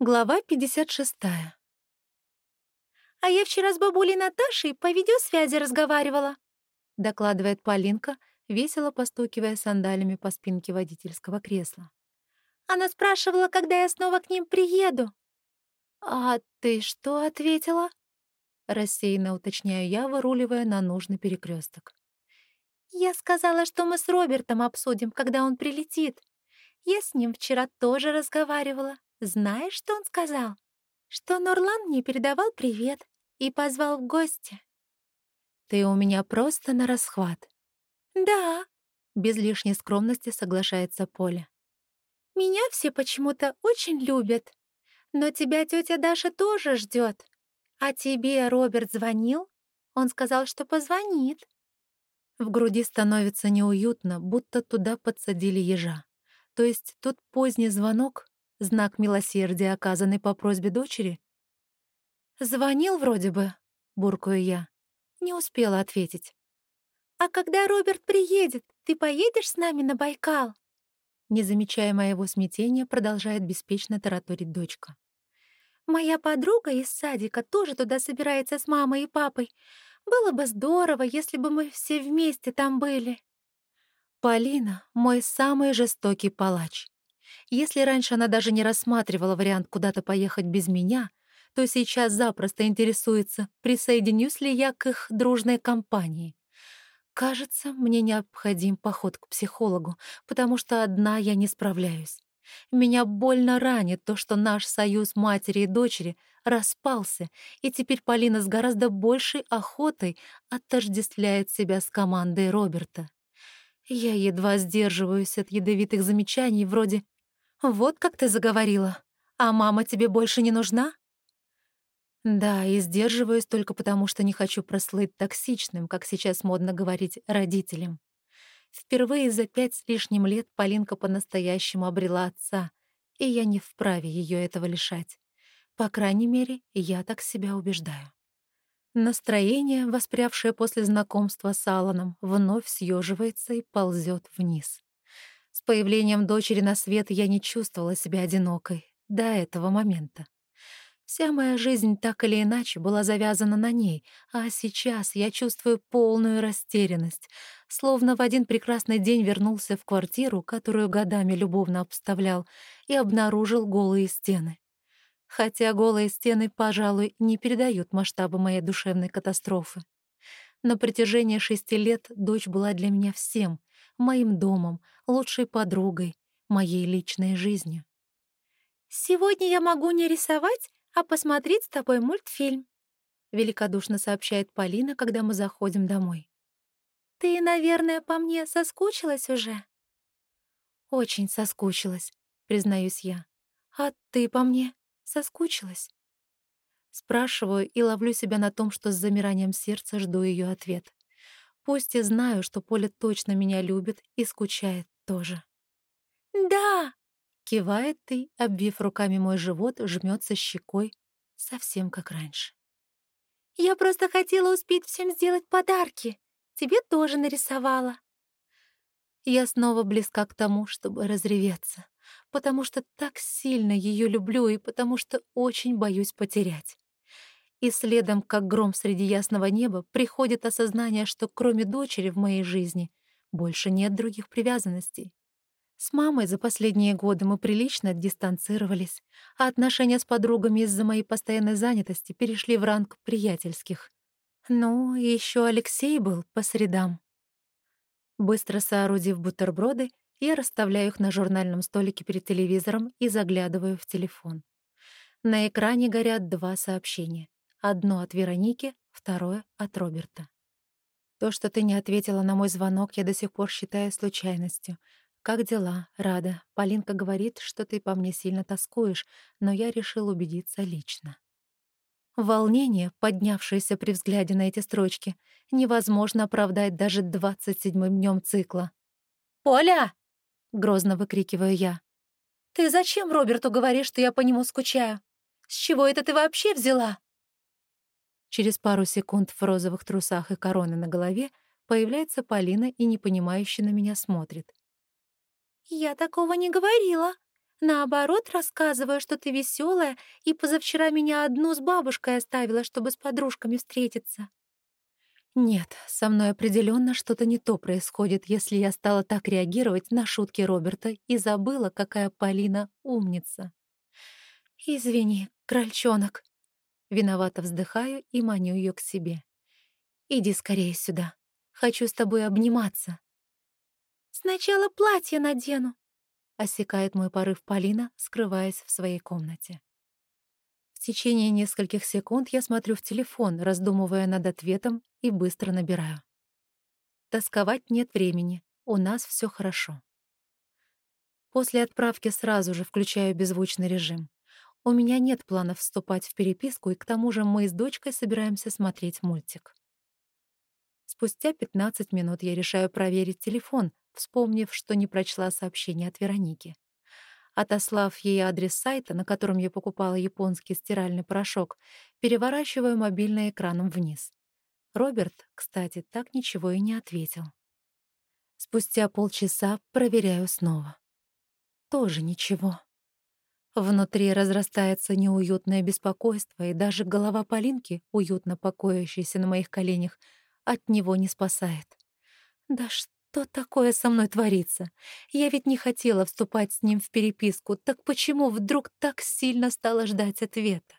Глава 56. «А я вчера с бабулей Наташей по видеосвязи разговаривала», — докладывает Полинка, весело постукивая сандалями по спинке водительского кресла. «Она спрашивала, когда я снова к ним приеду». «А ты что ответила?» Рассеянно уточняю я, выруливая на нужный перекресток. «Я сказала, что мы с Робертом обсудим, когда он прилетит. Я с ним вчера тоже разговаривала. Знаешь, что он сказал? Что Нурлан мне передавал привет и позвал в гости. Ты у меня просто на расхват. Да, без лишней скромности соглашается Поля. Меня все почему-то очень любят. Но тебя тетя Даша тоже ждет. А тебе Роберт звонил? Он сказал, что позвонит. В груди становится неуютно, будто туда подсадили ежа. То есть тот поздний звонок Знак милосердия, оказанный по просьбе дочери? «Звонил вроде бы», — буркаю я. Не успела ответить. «А когда Роберт приедет, ты поедешь с нами на Байкал?» Не замечая моего смятения, продолжает беспечно тараторить дочка. «Моя подруга из садика тоже туда собирается с мамой и папой. Было бы здорово, если бы мы все вместе там были». Полина — мой самый жестокий палач. Если раньше она даже не рассматривала вариант куда-то поехать без меня, то сейчас запросто интересуется, присоединюсь ли я к их дружной компании. Кажется, мне необходим поход к психологу, потому что одна я не справляюсь. Меня больно ранит то, что наш союз матери и дочери распался, и теперь Полина с гораздо большей охотой отождествляет себя с командой Роберта. Я едва сдерживаюсь от ядовитых замечаний вроде «Вот как ты заговорила. А мама тебе больше не нужна?» Да, и сдерживаюсь только потому, что не хочу прослыть токсичным, как сейчас модно говорить, родителям. Впервые за пять с лишним лет Полинка по-настоящему обрела отца, и я не вправе ее этого лишать. По крайней мере, я так себя убеждаю. Настроение, воспрявшее после знакомства с Алланом, вновь съеживается и ползет вниз. С появлением дочери на свет я не чувствовала себя одинокой до этого момента. Вся моя жизнь так или иначе была завязана на ней, а сейчас я чувствую полную растерянность, словно в один прекрасный день вернулся в квартиру, которую годами любовно обставлял, и обнаружил голые стены. Хотя голые стены, пожалуй, не передают масштаба моей душевной катастрофы. На протяжении шести лет дочь была для меня всем, моим домом, лучшей подругой, моей личной жизнью. «Сегодня я могу не рисовать, а посмотреть с тобой мультфильм», — великодушно сообщает Полина, когда мы заходим домой. «Ты, наверное, по мне соскучилась уже?» «Очень соскучилась», — признаюсь я. «А ты по мне соскучилась?» Спрашиваю и ловлю себя на том, что с замиранием сердца жду ее ответ. Пусть и знаю, что Поля точно меня любит и скучает тоже. «Да!» — кивает ты, обвив руками мой живот, жмется щекой, совсем как раньше. «Я просто хотела успеть всем сделать подарки. Тебе тоже нарисовала». Я снова близка к тому, чтобы разреветься, потому что так сильно ее люблю и потому что очень боюсь потерять. И следом, как гром среди ясного неба, приходит осознание, что кроме дочери в моей жизни больше нет других привязанностей. С мамой за последние годы мы прилично дистанцировались, а отношения с подругами из-за моей постоянной занятости перешли в ранг приятельских. Ну, еще Алексей был по средам. Быстро соорудив бутерброды, я расставляю их на журнальном столике перед телевизором и заглядываю в телефон. На экране горят два сообщения. Одно от Вероники, второе от Роберта. То, что ты не ответила на мой звонок, я до сих пор считаю случайностью. Как дела? Рада. Полинка говорит, что ты по мне сильно тоскуешь, но я решил убедиться лично. Волнение, поднявшееся при взгляде на эти строчки, невозможно оправдать даже двадцать седьмым днем цикла. «Поля!» — грозно выкрикиваю я. «Ты зачем Роберту говоришь, что я по нему скучаю? С чего это ты вообще взяла?» Через пару секунд в розовых трусах и короны на голове появляется Полина и непонимающе на меня смотрит. «Я такого не говорила. Наоборот, рассказываю, что ты веселая, и позавчера меня одну с бабушкой оставила, чтобы с подружками встретиться. Нет, со мной определенно что-то не то происходит, если я стала так реагировать на шутки Роберта и забыла, какая Полина умница. «Извини, крольчонок». Виновато вздыхаю и маню ее к себе. «Иди скорее сюда. Хочу с тобой обниматься». «Сначала платье надену», — осекает мой порыв Полина, скрываясь в своей комнате. В течение нескольких секунд я смотрю в телефон, раздумывая над ответом, и быстро набираю. Тосковать нет времени, у нас все хорошо. После отправки сразу же включаю беззвучный режим. У меня нет планов вступать в переписку, и к тому же мы с дочкой собираемся смотреть мультик. Спустя 15 минут я решаю проверить телефон, вспомнив, что не прочла сообщение от Вероники. Отослав ей адрес сайта, на котором я покупала японский стиральный порошок, переворачиваю мобильный экраном вниз. Роберт, кстати, так ничего и не ответил. Спустя полчаса проверяю снова. Тоже ничего. Внутри разрастается неуютное беспокойство, и даже голова Полинки, уютно покоящаяся на моих коленях, от него не спасает. Да что такое со мной творится? Я ведь не хотела вступать с ним в переписку, так почему вдруг так сильно стала ждать ответа?